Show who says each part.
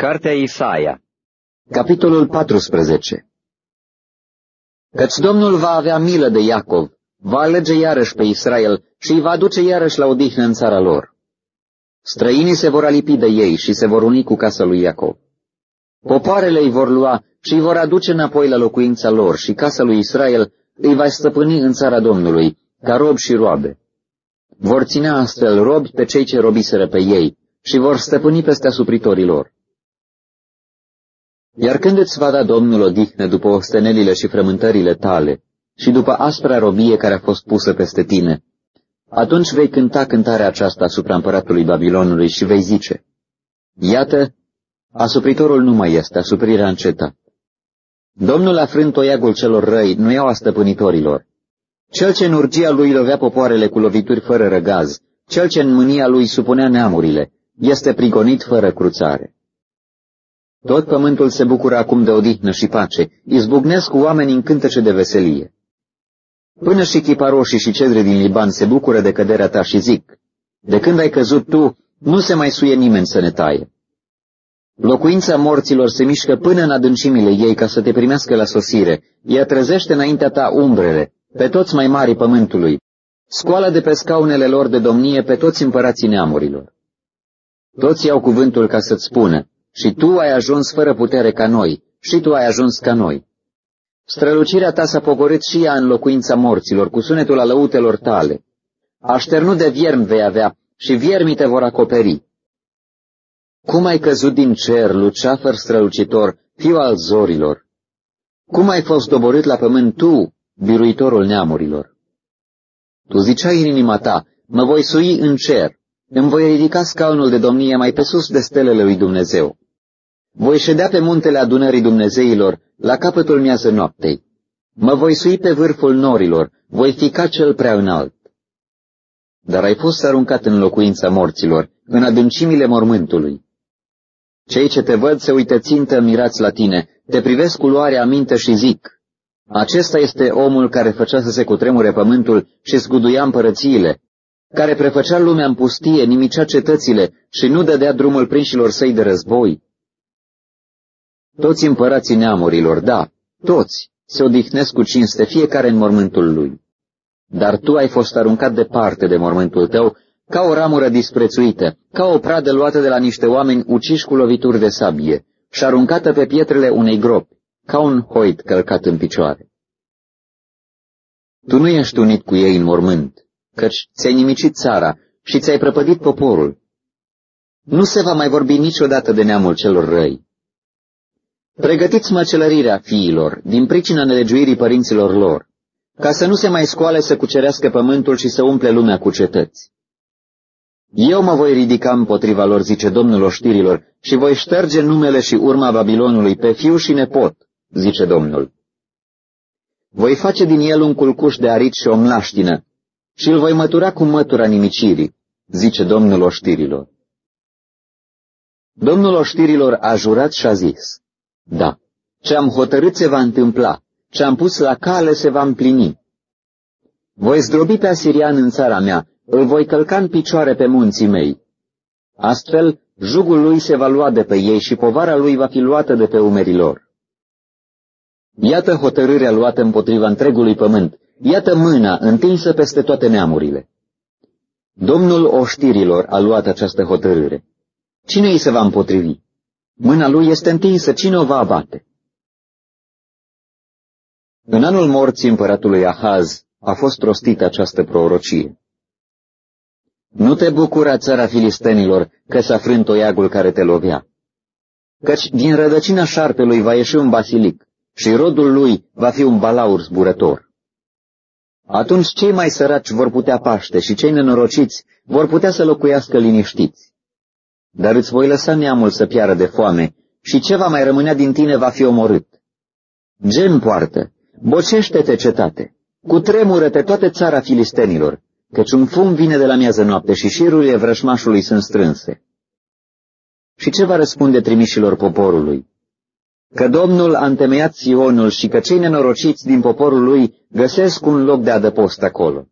Speaker 1: Cartea Isaia
Speaker 2: Capitolul 14 Căci Domnul va avea milă de Iacov, va alege iarăși pe Israel și îi va aduce iarăși la odihnă în țara lor. Străinii se vor alipi de ei și se vor uni cu casa lui Iacov. Popoarele îi vor lua și îi vor aduce înapoi la locuința lor și casa lui Israel îi va stăpâni în țara Domnului, ca rob și roabe. Vor ține astfel robi pe cei ce robiseră pe ei și vor stăpâni peste asupritorilor. Iar când îți va da Domnul odihnă după ostenelile și frământările tale și după aspra robie care a fost pusă peste tine, atunci vei cânta cântarea aceasta asupra împăratului Babilonului și vei zice, Iată, asupritorul nu mai este, asuprirea încetat. Domnul a frânt toiagul celor răi, nu iau a stăpânitorilor. Cel ce în urgia lui lovea popoarele cu lovituri fără răgaz, cel ce în mânia lui supunea neamurile, este prigonit fără cruțare. Tot pământul se bucură acum de odihnă și pace, izbucnesc cu oamenii în cântece de veselie. Până și chiparoșii și cedre din Liban se bucură de căderea ta și zic, de când ai căzut tu, nu se mai suie nimeni să ne taie. Locuința morților se mișcă până în adâncimile ei ca să te primească la sosire. Ea trezește înaintea ta umbrele, pe toți mai mari pământului. Scoală de pe scaunele lor de domnie pe toți împărații neamurilor. Toți iau cuvântul ca să-ți spună, și tu ai ajuns fără putere ca noi, și tu ai ajuns ca noi. Strălucirea ta s-a pogorât și ea în locuința morților, cu sunetul alăutelor tale. Așternut de viermi vei avea și viermii te vor acoperi. Cum ai căzut din cer, luceafăr strălucitor, fiu al zorilor? Cum ai fost doborât la pământ tu, biruitorul neamurilor? Tu ziceai în inima ta, mă voi sui în cer, îmi voi ridica scaunul de domnie mai pe sus de stelele lui Dumnezeu. Voi ședea pe muntele adunării Dumnezeilor, la capătul miază noaptei. Mă voi sui pe vârful norilor, voi fi ca cel prea înalt. Dar ai fost aruncat în locuința morților, în adâncimile mormântului. Cei ce te văd se uită țintă mirați la tine, te privesc cu luare aminte și zic, acesta este omul care făcea să se cutremure pământul și zguduia împărățiile, care prefăcea lumea în pustie, nimicea cetățile și nu dădea drumul prinșilor săi de război. Toți împărații neamurilor, da, toți, se odihnesc cu cinste, fiecare în mormântul lui. Dar tu ai fost aruncat departe de mormântul tău, ca o ramură disprețuită, ca o pradă luată de la niște oameni uciși cu lovituri de sabie și aruncată pe pietrele unei gropi, ca un hoit călcat în picioare. Tu nu ești unit cu ei în mormânt, căci ți-ai nimicit țara și ți-ai prăpădit poporul. Nu se va mai vorbi niciodată de neamul celor răi. Pregătiți măcelărirea fiilor, din pricina nelegiuirii părinților lor, ca să nu se mai scoale să cucerească pământul și să umple lumea cu cetăți. Eu mă voi ridica împotriva lor, zice Domnul oștirilor, și voi șterge numele și urma Babilonului pe fiu și nepot, zice Domnul. Voi face din el un culcuș de arici și o mlaștină, și îl voi mătura cu mătura nimicirii, zice Domnul oștirilor. Domnul oștirilor a jurat și a zis, da, ce am hotărât se va întâmpla, ce am pus la cale se va împlini. Voi zdrobi pe asirian în țara mea, îl voi călca în picioare pe munții mei. Astfel, jugul lui se va lua de pe ei și povara lui va fi luată de pe umerii lor. Iată hotărârea luată împotriva întregului pământ, iată mâna întinsă peste toate neamurile. Domnul oștirilor a luat această hotărâre. Cine îi se va împotrivi? Mâna lui este întinsă, cine o va abate? În anul morții împăratului Ahaz a fost rostită această prorocie. Nu te bucura țara filistenilor că s-a frânt toiagul care te lovea, căci din rădăcina șarpelui va ieși un basilic și rodul lui va fi un balaur zburător. Atunci cei mai săraci vor putea paște și cei nenorociți vor putea să locuiască liniștiți. Dar îți voi lăsa neamul să piară de foame și ce va mai rămânea din tine va fi omorât. Gem poartă, bocește-te cetate, cu tremură-te toate țara filistenilor, căci un fum vine de la miază noapte și șirurile vrășmașului sunt strânse. Și ce va răspunde trimișilor poporului? Că Domnul a întemeiat Sionul și că cei nenorociți din poporul lui găsesc un loc de adăpost acolo.